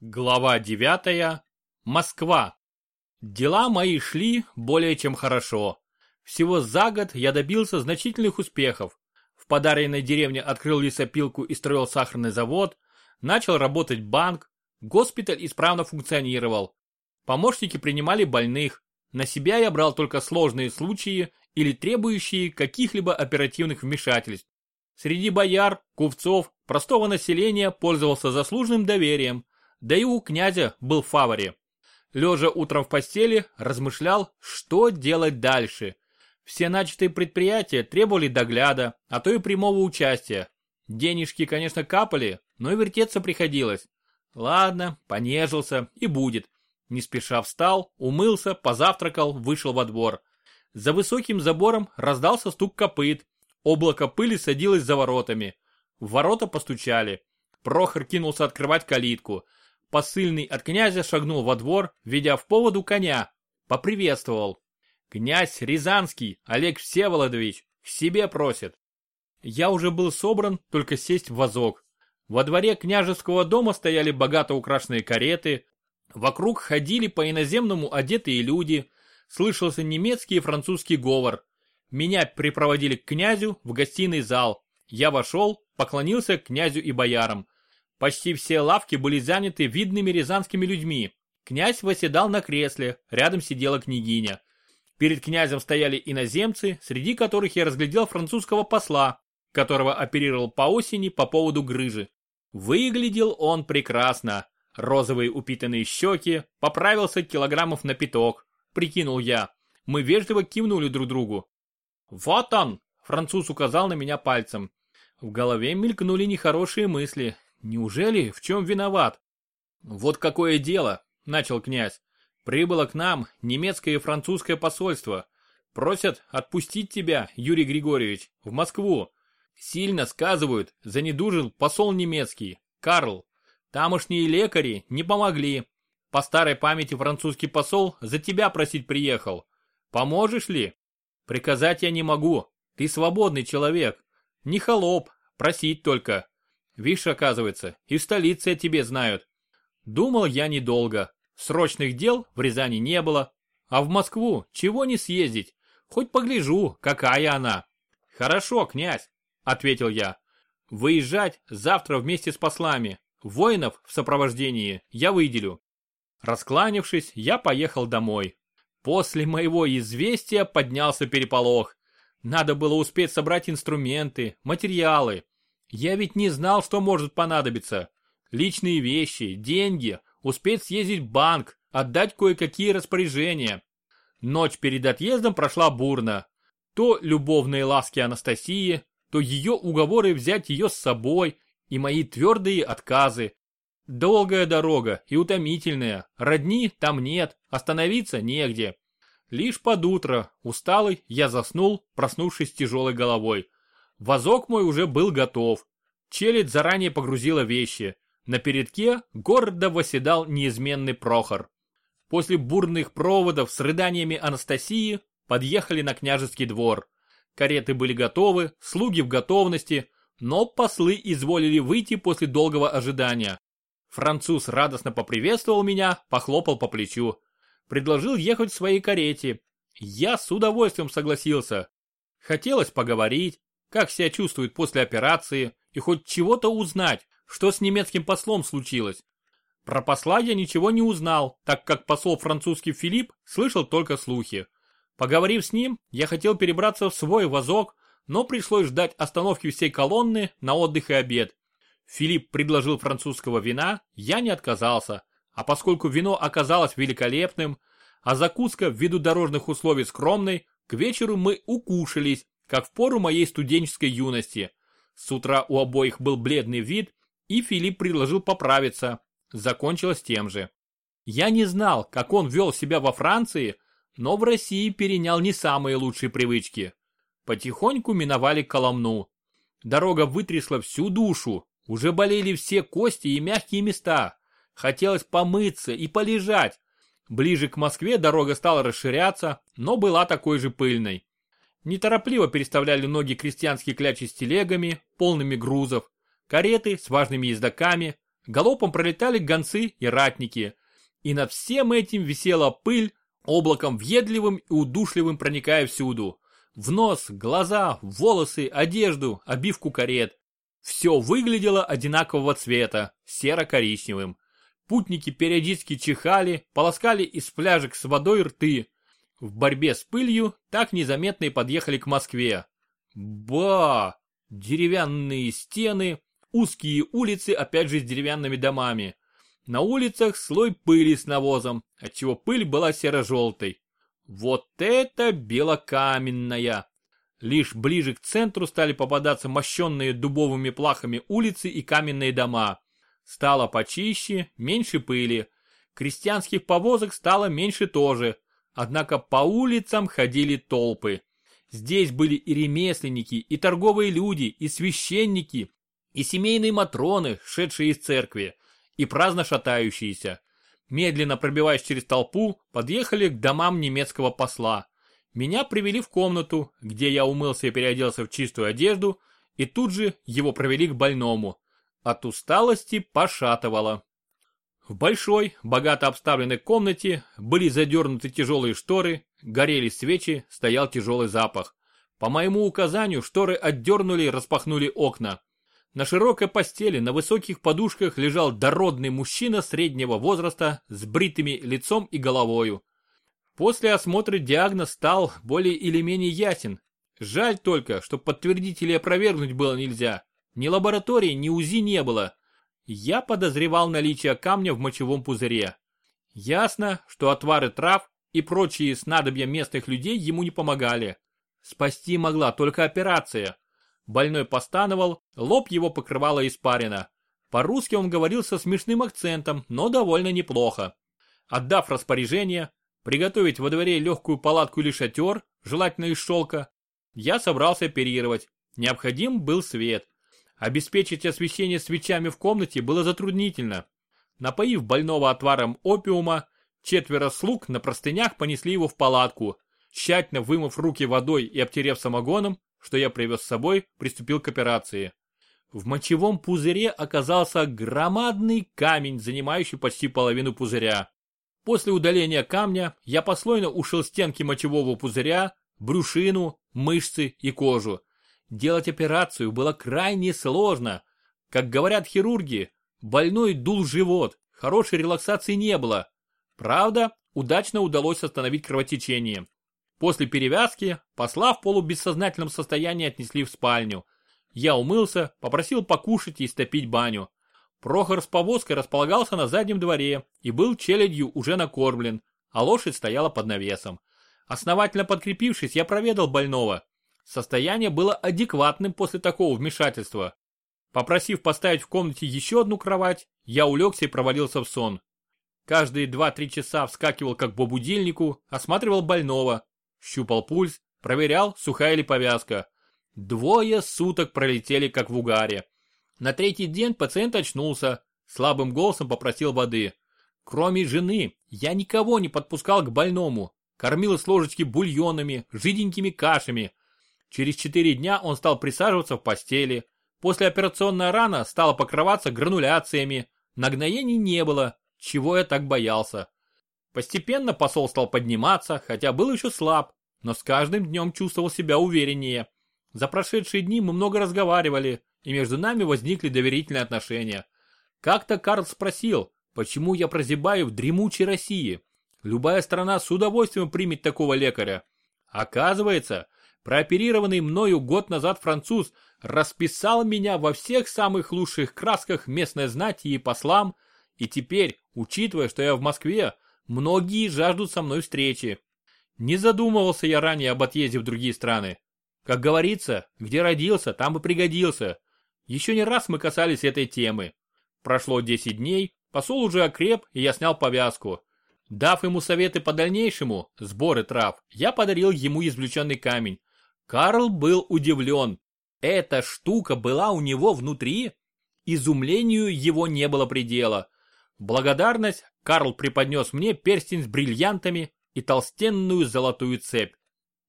Глава 9. Москва. Дела мои шли более чем хорошо. Всего за год я добился значительных успехов. В подаренной деревне открыл лесопилку и строил сахарный завод, начал работать банк, госпиталь исправно функционировал. Помощники принимали больных, на себя я брал только сложные случаи или требующие каких-либо оперативных вмешательств. Среди бояр, купцов, простого населения пользовался заслуженным доверием, да и у князя был фаворе. Лежа утром в постели, размышлял, что делать дальше. Все начатые предприятия требовали догляда, а то и прямого участия. Денежки, конечно, капали, но и вертеться приходилось. Ладно, понежился и будет. Не спеша встал, умылся, позавтракал, вышел во двор. За высоким забором раздался стук копыт. Облако пыли садилось за воротами. В ворота постучали. Прохор кинулся открывать калитку. Посыльный от князя шагнул во двор, ведя в поводу коня. Поприветствовал. Князь Рязанский, Олег Всеволодович, к себе просит. Я уже был собран, только сесть в вазок. Во дворе княжеского дома стояли богато украшенные кареты. Вокруг ходили по иноземному одетые люди. Слышался немецкий и французский говор. Меня припроводили к князю в гостиный зал. Я вошел, поклонился князю и боярам. Почти все лавки были заняты видными рязанскими людьми. Князь восседал на кресле, рядом сидела княгиня. Перед князем стояли иноземцы, среди которых я разглядел французского посла, которого оперировал по осени по поводу грыжи. Выглядел он прекрасно. Розовые упитанные щеки, поправился килограммов на пяток, прикинул я. Мы вежливо кивнули друг другу. «Вот он!» – француз указал на меня пальцем. В голове мелькнули нехорошие мысли. Неужели в чем виноват? Вот какое дело, начал князь. Прибыло к нам немецкое и французское посольство. Просят отпустить тебя, Юрий Григорьевич, в Москву. Сильно сказывают, занедужил посол немецкий, Карл. Тамошние лекари не помогли. По старой памяти французский посол за тебя просить приехал. Поможешь ли? Приказать я не могу. Ты свободный человек. Не холоп, просить только. Вишь, оказывается, и в столице тебе знают. Думал я недолго. Срочных дел в Рязани не было. А в Москву чего не съездить? Хоть погляжу, какая она. Хорошо, князь, ответил я. Выезжать завтра вместе с послами. Воинов в сопровождении я выделю. Раскланившись, я поехал домой. После моего известия поднялся переполох. Надо было успеть собрать инструменты, материалы, я ведь не знал, что может понадобиться. Личные вещи, деньги, успеть съездить в банк, отдать кое-какие распоряжения. Ночь перед отъездом прошла бурно. То любовные ласки Анастасии, то ее уговоры взять ее с собой и мои твердые отказы. Долгая дорога и утомительная, родни там нет, остановиться негде. Лишь под утро, усталый, я заснул, проснувшись тяжелой головой. Вазок мой уже был готов. Челядь заранее погрузила вещи. На передке гордо восседал неизменный Прохор. После бурных проводов с рыданиями Анастасии подъехали на княжеский двор. Кареты были готовы, слуги в готовности, но послы изволили выйти после долгого ожидания. Француз радостно поприветствовал меня, похлопал по плечу. Предложил ехать в своей карете. Я с удовольствием согласился. Хотелось поговорить, как себя чувствует после операции и хоть чего-то узнать, что с немецким послом случилось. Про посла я ничего не узнал, так как посол французский Филипп слышал только слухи. Поговорив с ним, я хотел перебраться в свой вазок, но пришлось ждать остановки всей колонны на отдых и обед. Филипп предложил французского вина, я не отказался, а поскольку вино оказалось великолепным, а закуска ввиду дорожных условий скромной, к вечеру мы укушались как в пору моей студенческой юности. С утра у обоих был бледный вид, и Филипп предложил поправиться. Закончилось тем же. Я не знал, как он вел себя во Франции, но в России перенял не самые лучшие привычки. Потихоньку миновали Коломну. Дорога вытрясла всю душу, уже болели все кости и мягкие места. Хотелось помыться и полежать. Ближе к Москве дорога стала расширяться, но была такой же пыльной. Неторопливо переставляли ноги крестьянские клячи с телегами, полными грузов, кареты с важными ездаками, галопом пролетали гонцы и ратники. И над всем этим висела пыль, облаком въедливым и удушливым проникая всюду. В нос, глаза, волосы, одежду, обивку карет. Все выглядело одинакового цвета, серо-коричневым. Путники периодически чихали, полоскали из пляжек с водой рты. В борьбе с пылью так незаметно и подъехали к Москве. Ба! Деревянные стены, узкие улицы опять же с деревянными домами. На улицах слой пыли с навозом, отчего пыль была серо-желтой. Вот это белокаменная! Лишь ближе к центру стали попадаться мощенные дубовыми плахами улицы и каменные дома. Стало почище, меньше пыли. Крестьянских повозок стало меньше тоже. Однако по улицам ходили толпы. Здесь были и ремесленники, и торговые люди, и священники, и семейные матроны, шедшие из церкви, и праздно шатающиеся. Медленно пробиваясь через толпу, подъехали к домам немецкого посла. Меня привели в комнату, где я умылся и переоделся в чистую одежду, и тут же его провели к больному. От усталости пошатывало. В большой, богато обставленной комнате были задернуты тяжелые шторы, горели свечи, стоял тяжелый запах. По моему указанию шторы отдернули и распахнули окна. На широкой постели на высоких подушках лежал дородный мужчина среднего возраста с бритыми лицом и головою. После осмотра диагноз стал более или менее ясен. Жаль только, что подтвердить или опровергнуть было нельзя. Ни лаборатории, ни УЗИ не было. Я подозревал наличие камня в мочевом пузыре. Ясно, что отвары трав и прочие снадобья местных людей ему не помогали. Спасти могла только операция. Больной постановал, лоб его покрывала испарина. По-русски он говорил со смешным акцентом, но довольно неплохо. Отдав распоряжение, приготовить во дворе легкую палатку или шатер, желательно из шелка, я собрался оперировать. Необходим был свет. Обеспечить освещение свечами в комнате было затруднительно. Напоив больного отваром опиума, четверо слуг на простынях понесли его в палатку. Тщательно вымыв руки водой и обтерев самогоном, что я привез с собой, приступил к операции. В мочевом пузыре оказался громадный камень, занимающий почти половину пузыря. После удаления камня я послойно ушил стенки мочевого пузыря, брюшину, мышцы и кожу. Делать операцию было крайне сложно. Как говорят хирурги, больной дул живот, хорошей релаксации не было. Правда, удачно удалось остановить кровотечение. После перевязки посла в полубессознательном состоянии отнесли в спальню. Я умылся, попросил покушать и истопить баню. Прохор с повозкой располагался на заднем дворе и был челядью уже накормлен, а лошадь стояла под навесом. Основательно подкрепившись, я проведал больного. Состояние было адекватным после такого вмешательства. Попросив поставить в комнате еще одну кровать, я улегся и провалился в сон. Каждые 2-3 часа вскакивал как по будильнику, осматривал больного, щупал пульс, проверял, сухая ли повязка. Двое суток пролетели как в угаре. На третий день пациент очнулся, слабым голосом попросил воды. Кроме жены, я никого не подпускал к больному. Кормил с ложечки бульонами, жиденькими кашами, Через 4 дня он стал присаживаться в постели. Послеоперационная рана стала покрываться грануляциями. Нагноений не было, чего я так боялся. Постепенно посол стал подниматься, хотя был еще слаб, но с каждым днем чувствовал себя увереннее. За прошедшие дни мы много разговаривали, и между нами возникли доверительные отношения. Как-то Карл спросил, почему я прозябаю в дремучей России. Любая страна с удовольствием примет такого лекаря. Оказывается, Прооперированный мною год назад француз расписал меня во всех самых лучших красках местной знати и послам, и теперь, учитывая, что я в Москве, многие жаждут со мной встречи. Не задумывался я ранее об отъезде в другие страны. Как говорится, где родился, там и пригодился. Еще не раз мы касались этой темы. Прошло 10 дней, посол уже окреп, и я снял повязку. Дав ему советы по дальнейшему, сборы трав, я подарил ему извлеченный камень, Карл был удивлен. Эта штука была у него внутри? Изумлению его не было предела. благодарность Карл преподнес мне перстень с бриллиантами и толстенную золотую цепь.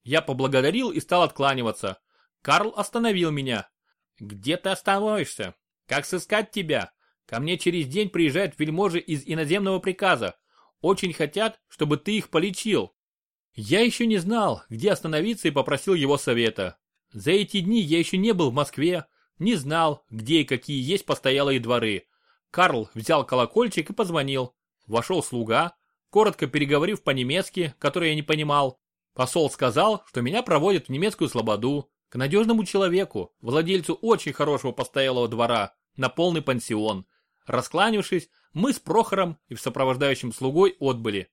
Я поблагодарил и стал откланиваться. Карл остановил меня. «Где ты остановишься? Как сыскать тебя? Ко мне через день приезжают вельможи из иноземного приказа. Очень хотят, чтобы ты их полечил. Я еще не знал, где остановиться и попросил его совета. За эти дни я еще не был в Москве, не знал, где и какие есть постоялые дворы. Карл взял колокольчик и позвонил. Вошел слуга, коротко переговорив по-немецки, который я не понимал. Посол сказал, что меня проводят в немецкую слободу, к надежному человеку, владельцу очень хорошего постоялого двора, на полный пансион. Раскланившись, мы с Прохором и в сопровождающим слугой отбыли.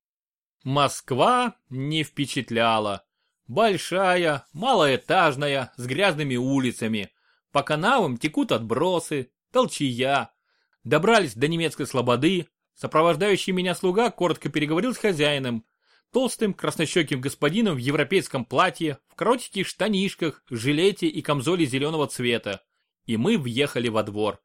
Москва не впечатляла. Большая, малоэтажная, с грязными улицами. По канавам текут отбросы, толчья. Добрались до немецкой слободы. Сопровождающий меня слуга коротко переговорил с хозяином, толстым краснощеким господином в европейском платье, в коротеньких штанишках, жилете и камзоле зеленого цвета. И мы въехали во двор.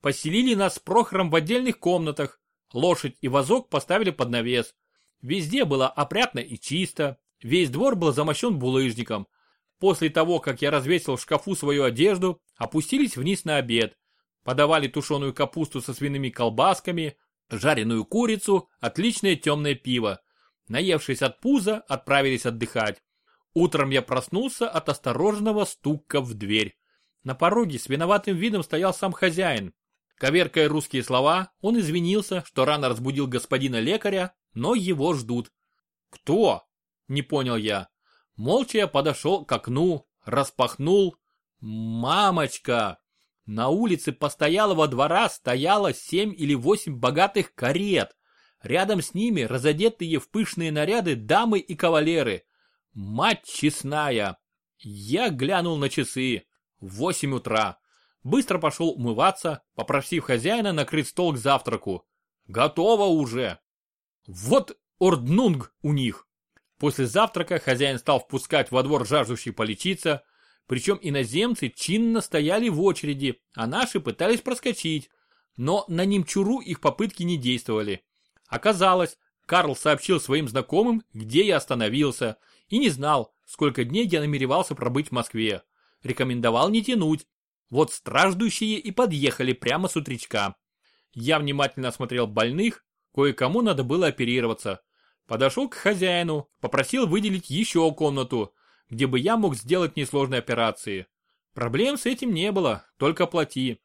Поселили нас с Прохором в отдельных комнатах. Лошадь и вазок поставили под навес. Везде было опрятно и чисто. Весь двор был замощен булыжником. После того, как я развесил в шкафу свою одежду, опустились вниз на обед. Подавали тушеную капусту со свиными колбасками, жареную курицу, отличное темное пиво. Наевшись от пуза, отправились отдыхать. Утром я проснулся от осторожного стука в дверь. На пороге с виноватым видом стоял сам хозяин. Коверкая русские слова, он извинился, что рано разбудил господина лекаря, но его ждут. «Кто?» – не понял я. Молча я подошел к окну, распахнул. «Мамочка!» На улице постоялого двора стояло семь или восемь богатых карет. Рядом с ними разодетые в пышные наряды дамы и кавалеры. Мать честная! Я глянул на часы. Восемь утра. Быстро пошел умываться, попросив хозяина накрыть стол к завтраку. Готово уже. Вот орднунг у них. После завтрака хозяин стал впускать во двор жаждущих полечиться, причем иноземцы чинно стояли в очереди, а наши пытались проскочить. Но на немчуру их попытки не действовали. Оказалось, Карл сообщил своим знакомым, где я остановился, и не знал, сколько дней я намеревался пробыть в Москве. Рекомендовал не тянуть. Вот страждущие и подъехали прямо с утречка. Я внимательно осмотрел больных, кое-кому надо было оперироваться. Подошел к хозяину, попросил выделить еще комнату, где бы я мог сделать несложные операции. Проблем с этим не было, только плати.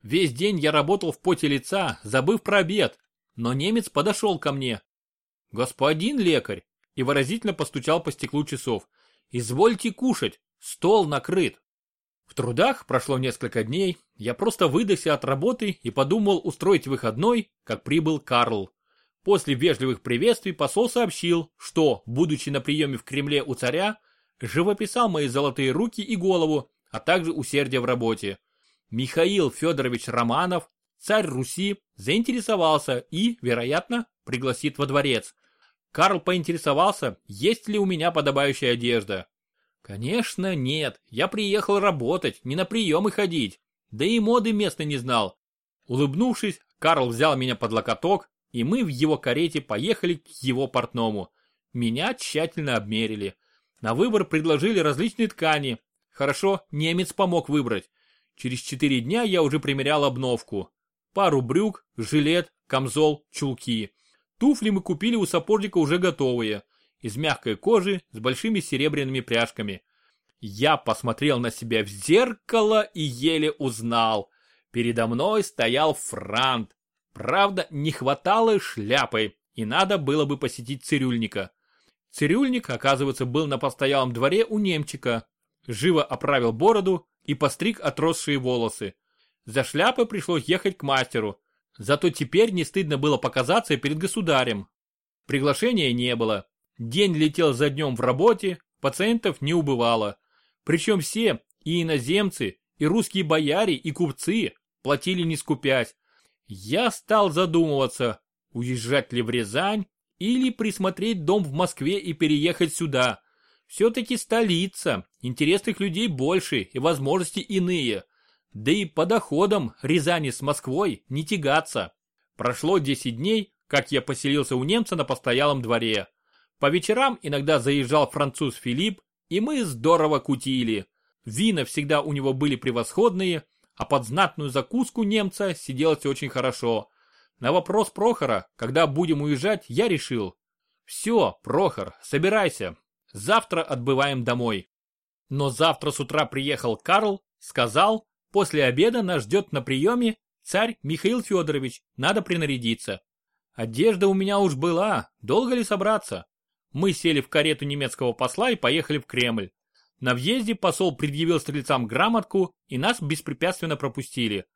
Весь день я работал в поте лица, забыв про обед, но немец подошел ко мне. «Господин лекарь!» и выразительно постучал по стеклу часов. «Извольте кушать, стол накрыт». В трудах прошло несколько дней, я просто выдохся от работы и подумал устроить выходной, как прибыл Карл. После вежливых приветствий посол сообщил, что, будучи на приеме в Кремле у царя, живописал мои золотые руки и голову, а также усердие в работе. Михаил Федорович Романов царь Руси заинтересовался и, вероятно, пригласит во дворец. Карл поинтересовался, есть ли у меня подобающая одежда. Конечно, нет, я приехал работать, не на приемы ходить, да и моды местной не знал. Улыбнувшись, Карл взял меня под локоток, и мы в его карете поехали к его портному. Меня тщательно обмерили. На выбор предложили различные ткани. Хорошо, немец помог выбрать. Через четыре дня я уже примерял обновку пару брюк, жилет, камзол, чулки. Туфли мы купили у сапожника уже готовые, из мягкой кожи с большими серебряными пряжками. Я посмотрел на себя в зеркало и еле узнал. Передо мной стоял франт. Правда, не хватало шляпы, и надо было бы посетить цирюльника. Цирюльник, оказывается, был на постоялом дворе у немчика. Живо оправил бороду и постриг отросшие волосы. За шляпой пришлось ехать к мастеру. Зато теперь не стыдно было показаться перед государем. Приглашения не было. День летел за днем в работе, пациентов не убывало. Причем все, и иноземцы, и русские бояре, и купцы, платили не скупясь. Я стал задумываться, уезжать ли в Рязань или присмотреть дом в Москве и переехать сюда. Все-таки столица, интересных людей больше и возможности иные. Да и по доходам Рязани с Москвой не тягаться. Прошло 10 дней, как я поселился у немца на постоялом дворе. По вечерам иногда заезжал француз Филипп, и мы здорово кутили. Вина всегда у него были превосходные, а под знатную закуску немца сиделось очень хорошо. На вопрос Прохора, когда будем уезжать, я решил. Все, Прохор, собирайся. Завтра отбываем домой. Но завтра с утра приехал Карл, сказал, после обеда нас ждет на приеме царь Михаил Федорович, надо принарядиться. Одежда у меня уж была, долго ли собраться? Мы сели в карету немецкого посла и поехали в Кремль. На въезде посол предъявил стрельцам грамотку и нас беспрепятственно пропустили.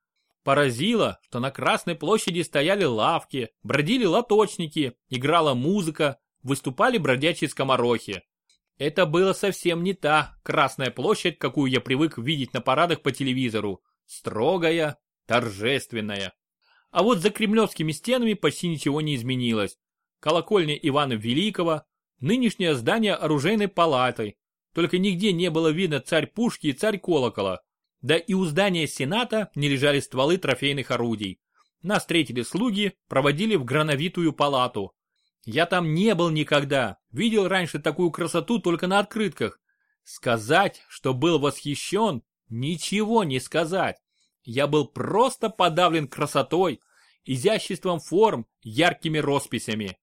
Поразило, что на Красной площади стояли лавки, бродили лоточники, играла музыка, выступали бродячие скоморохи. Это было совсем не та Красная площадь, какую я привык видеть на парадах по телевизору. Строгая, торжественная. А вот за кремлевскими стенами почти ничего не изменилось. Колокольня Ивана Великого, нынешнее здание оружейной палаты, только нигде не было видно царь пушки и царь колокола. Да и у здания Сената не лежали стволы трофейных орудий. Нас встретили слуги, проводили в грановитую палату. Я там не был никогда, видел раньше такую красоту только на открытках. Сказать, что был восхищен, ничего не сказать. Я был просто подавлен красотой, изяществом форм, яркими росписями.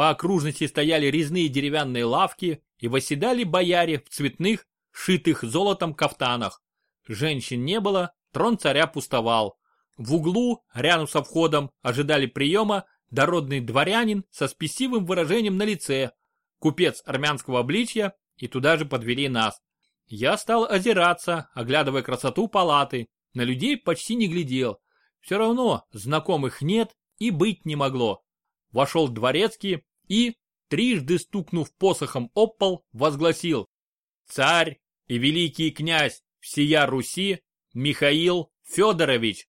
По окружности стояли резные деревянные лавки и восседали бояре в цветных, шитых золотом кафтанах. Женщин не было, трон царя пустовал. В углу, рядом со входом, ожидали приема дородный дворянин со спесивым выражением на лице, купец армянского обличья, и туда же подвели нас. Я стал озираться, оглядывая красоту палаты, на людей почти не глядел. Все равно знакомых нет и быть не могло. Вошел дворецкий и, трижды стукнув посохом об пол, возгласил «Царь и великий князь всея Руси Михаил Федорович».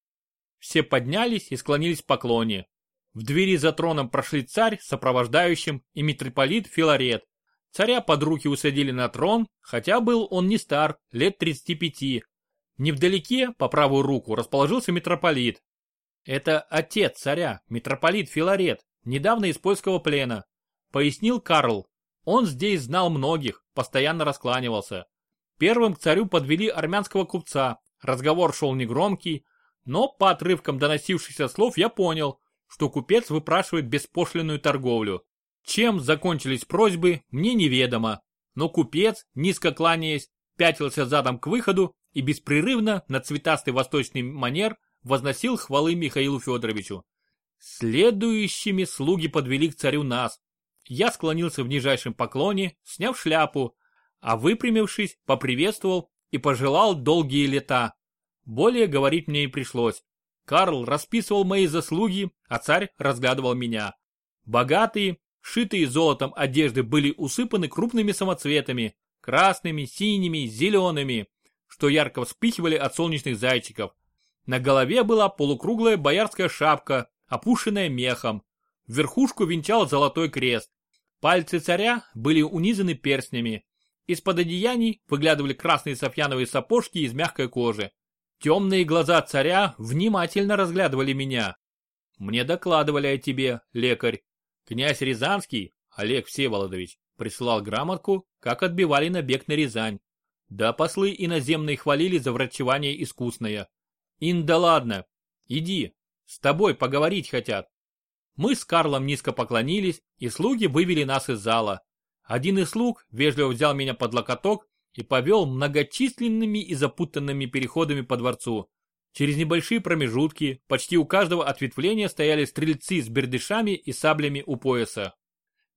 Все поднялись и склонились в поклоне. В двери за троном прошли царь, сопровождающим, и митрополит Филарет. Царя под руки усадили на трон, хотя был он не стар, лет 35. Невдалеке, по правую руку, расположился митрополит. Это отец царя, митрополит Филарет, недавно из польского плена. Пояснил Карл. Он здесь знал многих, постоянно раскланивался. Первым к царю подвели армянского купца. Разговор шел негромкий, но по отрывкам доносившихся слов я понял, что купец выпрашивает беспошлинную торговлю. Чем закончились просьбы, мне неведомо. Но купец, низко кланяясь, пятился задом к выходу и беспрерывно на цветастый восточный манер возносил хвалы Михаилу Федоровичу. Следующими слуги подвели к царю нас. Я склонился в нижайшем поклоне, сняв шляпу, а выпрямившись, поприветствовал и пожелал долгие лета. Более говорить мне и пришлось. Карл расписывал мои заслуги, а царь разглядывал меня. Богатые, шитые золотом одежды были усыпаны крупными самоцветами, красными, синими, зелеными, что ярко вспыхивали от солнечных зайчиков. На голове была полукруглая боярская шапка, опушенная мехом. Верхушку венчал золотой крест. Пальцы царя были унизаны перстнями. Из-под одеяний выглядывали красные софьяновые сапожки из мягкой кожи. Темные глаза царя внимательно разглядывали меня. Мне докладывали о тебе, лекарь. Князь Рязанский, Олег Всеволодович, прислал грамотку, как отбивали набег на Рязань. Да послы иноземные хвалили за врачевание искусное. Ин да ладно, иди, с тобой поговорить хотят. Мы с Карлом низко поклонились, и слуги вывели нас из зала. Один из слуг вежливо взял меня под локоток и повел многочисленными и запутанными переходами по дворцу. Через небольшие промежутки, почти у каждого ответвления стояли стрельцы с бердышами и саблями у пояса.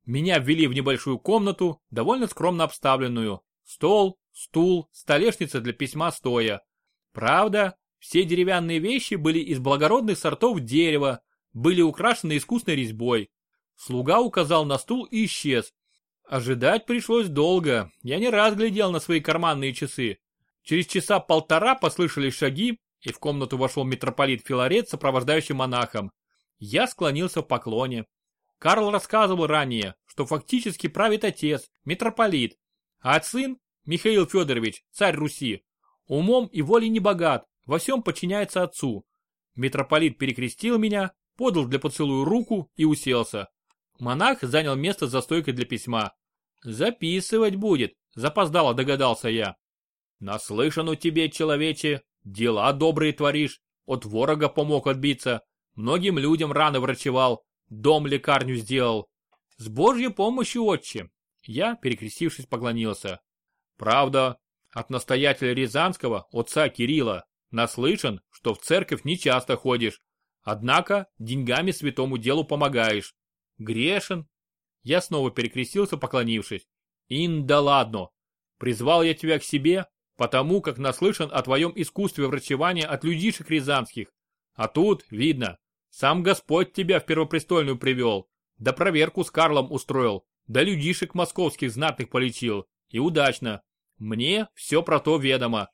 Меня ввели в небольшую комнату, довольно скромно обставленную. Стол, стул, столешница для письма стоя. Правда, все деревянные вещи были из благородных сортов дерева, были украшены искусной резьбой. Слуга указал на стул и исчез, Ожидать пришлось долго, я не раз глядел на свои карманные часы. Через часа полтора послышались шаги, и в комнату вошел митрополит Филарет, сопровождающий монахом. Я склонился в поклоне. Карл рассказывал ранее, что фактически правит отец, митрополит, а сын, Михаил Федорович, царь Руси, умом и волей не богат, во всем подчиняется отцу. Митрополит перекрестил меня, подал для поцелуя руку и уселся. Монах занял место за стойкой для письма. «Записывать будет», — запоздало догадался я. «Наслышан у тебе, человече, Дела добрые творишь, от ворога помог отбиться, многим людям раны врачевал, дом лекарню сделал. С божьей помощью, отче. Я, перекрестившись, поклонился. Правда, от настоятеля Рязанского, отца Кирилла, наслышан, что в церковь не часто ходишь, однако деньгами святому делу помогаешь. Грешен. Я снова перекрестился, поклонившись. Ин да ладно. Призвал я тебя к себе, потому как наслышан о твоем искусстве врачевания от людишек рязанских. А тут, видно, сам Господь тебя в Первопрестольную привел, да проверку с Карлом устроил, да людишек московских знатных полечил. И удачно. Мне все про то ведомо.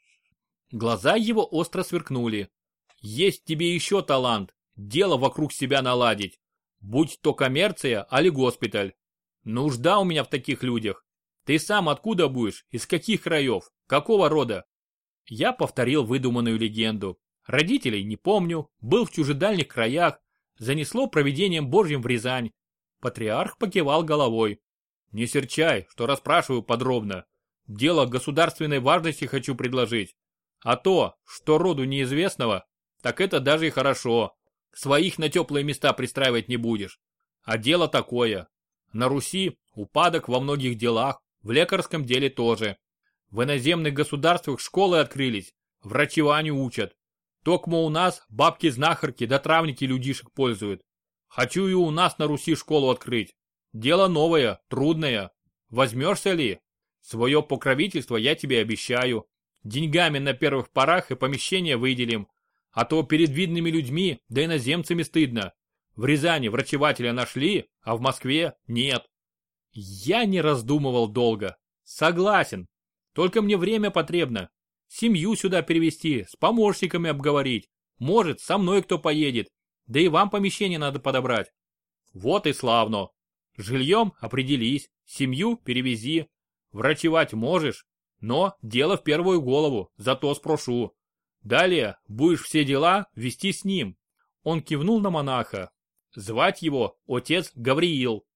Глаза его остро сверкнули. Есть тебе еще талант, дело вокруг себя наладить. Будь то коммерция, али госпиталь. Нужда у меня в таких людях. Ты сам откуда будешь, из каких краев, какого рода? Я повторил выдуманную легенду. Родителей не помню, был в чужедальних краях, занесло проведением Божьим в Рязань. Патриарх покивал головой. Не серчай, что расспрашиваю подробно. Дело государственной важности хочу предложить. А то, что роду неизвестного, так это даже и хорошо. Своих на теплые места пристраивать не будешь. А дело такое. На Руси упадок во многих делах, в лекарском деле тоже. В иноземных государствах школы открылись, врачеванию учат. Токмо у нас бабки-знахарки да травники людишек пользуют. Хочу и у нас на Руси школу открыть. Дело новое, трудное. Возьмешься ли? Свое покровительство я тебе обещаю. Деньгами на первых порах и помещение выделим. А то перед видными людьми, да иноземцами стыдно. В Рязани врачевателя нашли, а в Москве нет. Я не раздумывал долго. Согласен. Только мне время потребно. Семью сюда перевести, с помощниками обговорить. Может, со мной кто поедет. Да и вам помещение надо подобрать. Вот и славно. Жильем определись, семью перевези. Врачевать можешь, но дело в первую голову, зато спрошу. Далее будешь все дела вести с ним. Он кивнул на монаха. Звать его отец Гавриил.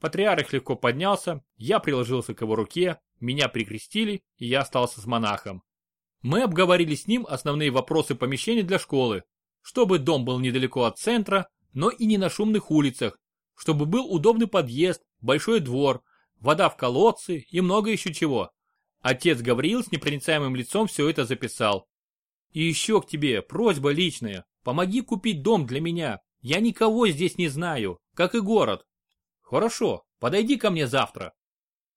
Патриарх легко поднялся, я приложился к его руке, меня прикрестили, и я остался с монахом. Мы обговорили с ним основные вопросы помещения для школы, чтобы дом был недалеко от центра, но и не на шумных улицах, чтобы был удобный подъезд, большой двор, вода в колодце и много еще чего. Отец Гавриил с непроницаемым лицом все это записал. И еще к тебе просьба личная, помоги купить дом для меня, я никого здесь не знаю, как и город. Хорошо, подойди ко мне завтра.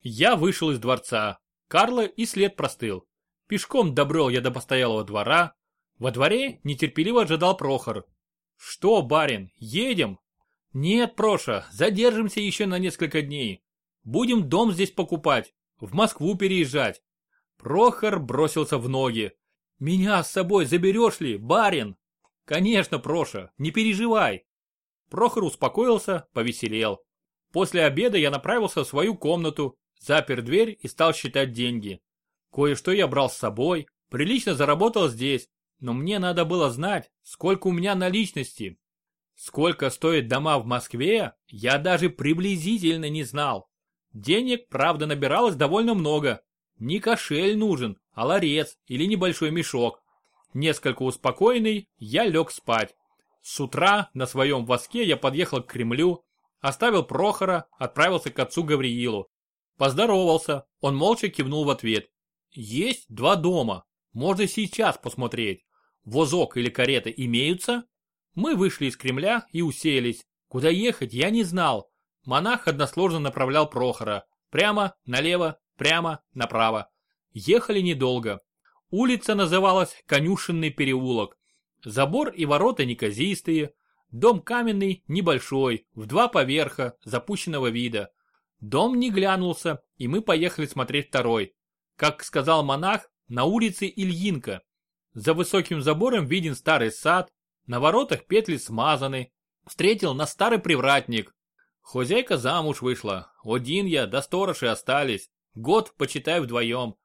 Я вышел из дворца. Карла и след простыл. Пешком добрел я до постоялого двора. Во дворе нетерпеливо ожидал Прохор. Что, барин, едем? Нет, Проша, задержимся еще на несколько дней. Будем дом здесь покупать, в Москву переезжать. Прохор бросился в ноги. Меня с собой заберешь ли, барин? Конечно, Проша, не переживай. Прохор успокоился, повеселел. После обеда я направился в свою комнату, запер дверь и стал считать деньги. Кое-что я брал с собой, прилично заработал здесь, но мне надо было знать, сколько у меня наличности. Сколько стоит дома в Москве, я даже приблизительно не знал. Денег, правда, набиралось довольно много. Не кошель нужен, а ларец или небольшой мешок. Несколько успокоенный, я лег спать. С утра на своем воске я подъехал к Кремлю, Оставил Прохора, отправился к отцу Гавриилу. Поздоровался, он молча кивнул в ответ. Есть два дома, можно сейчас посмотреть. Возок или карета имеются? Мы вышли из Кремля и уселись. Куда ехать, я не знал. Монах односложно направлял Прохора. Прямо, налево, прямо, направо. Ехали недолго. Улица называлась Конюшенный переулок. Забор и ворота неказистые, Дом каменный, небольшой, в два поверха, запущенного вида. Дом не глянулся, и мы поехали смотреть второй. Как сказал монах, на улице Ильинка. За высоким забором виден старый сад, на воротах петли смазаны. Встретил на старый привратник. Хозяйка замуж вышла, один я, да сторожи остались. Год, почитай, вдвоем.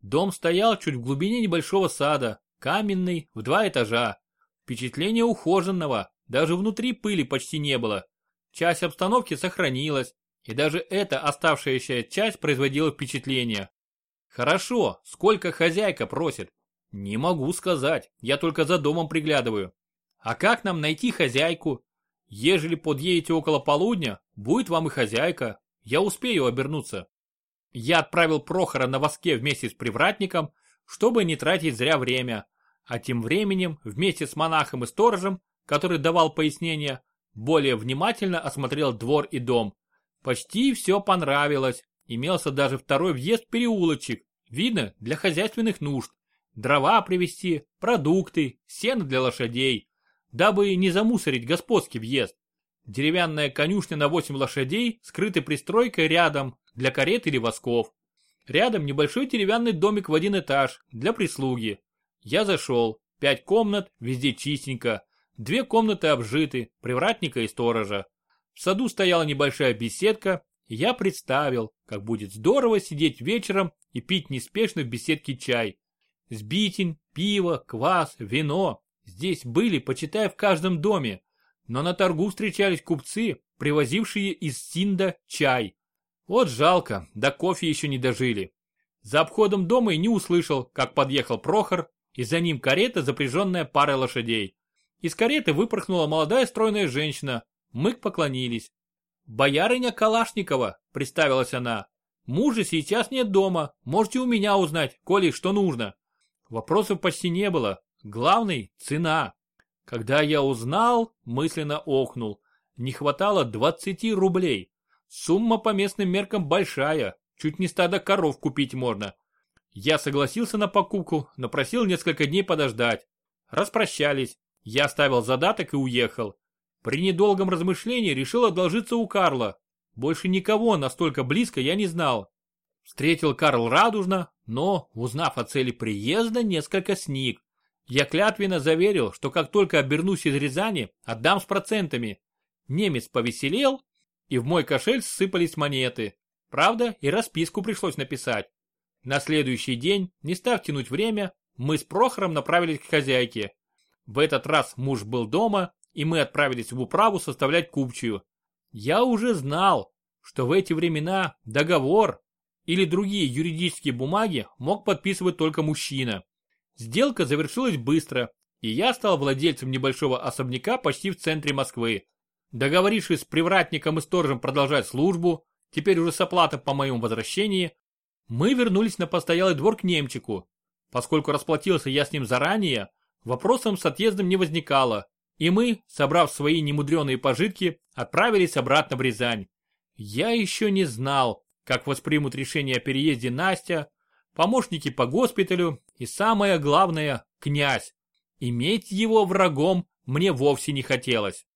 Дом стоял чуть в глубине небольшого сада, каменный, в два этажа. Впечатление ухоженного, даже внутри пыли почти не было. Часть обстановки сохранилась, и даже эта оставшаяся часть производила впечатление. Хорошо, сколько хозяйка просит? Не могу сказать, я только за домом приглядываю. А как нам найти хозяйку? Ежели подъедете около полудня, будет вам и хозяйка. Я успею обернуться. Я отправил Прохора на воске вместе с привратником, чтобы не тратить зря время. А тем временем, вместе с монахом и сторожем, который давал пояснения, более внимательно осмотрел двор и дом. Почти все понравилось. Имелся даже второй въезд переулочек. Видно, для хозяйственных нужд. Дрова привезти, продукты, сено для лошадей. Дабы не замусорить господский въезд. Деревянная конюшня на 8 лошадей, скрытой пристройкой рядом, для карет или восков. Рядом небольшой деревянный домик в один этаж, для прислуги. Я зашел. Пять комнат, везде чистенько. Две комнаты обжиты, привратника и сторожа. В саду стояла небольшая беседка, я представил, как будет здорово сидеть вечером и пить неспешно в беседке чай. Сбитень, пиво, квас, вино. Здесь были, почитай, в каждом доме. Но на торгу встречались купцы, привозившие из Синда чай. Вот жалко, до кофе еще не дожили. За обходом дома и не услышал, как подъехал Прохор, и за ним карета, запряженная парой лошадей. Из кареты выпорхнула молодая стройная женщина. Мы поклонились. «Боярыня Калашникова», — представилась она. «Мужа сейчас нет дома, можете у меня узнать, коли что нужно». Вопросов почти не было. Главный – цена. Когда я узнал, мысленно охнул. Не хватало 20 рублей. Сумма по местным меркам большая, чуть не стадо коров купить можно. Я согласился на покупку, но просил несколько дней подождать. Распрощались. Я оставил задаток и уехал. При недолгом размышлении решил одолжиться у Карла. Больше никого настолько близко я не знал. Встретил Карл радужно, но, узнав о цели приезда, несколько сник. Я клятвенно заверил, что как только обернусь из Рязани, отдам с процентами. Немец повеселел, и в мой кошель сыпались монеты. Правда, и расписку пришлось написать. На следующий день, не став тянуть время, мы с Прохором направились к хозяйке. В этот раз муж был дома, и мы отправились в управу составлять купчую. Я уже знал, что в эти времена договор или другие юридические бумаги мог подписывать только мужчина. Сделка завершилась быстро, и я стал владельцем небольшого особняка почти в центре Москвы. Договорившись с привратником и сторожем продолжать службу, теперь уже с оплатой по моему возвращении, мы вернулись на постоялый двор к немчику. Поскольку расплатился я с ним заранее, вопросом с отъездом не возникало, и мы, собрав свои немудреные пожитки, отправились обратно в Рязань. Я еще не знал, как воспримут решение о переезде Настя, помощники по госпиталю и самое главное, князь. Иметь его врагом мне вовсе не хотелось.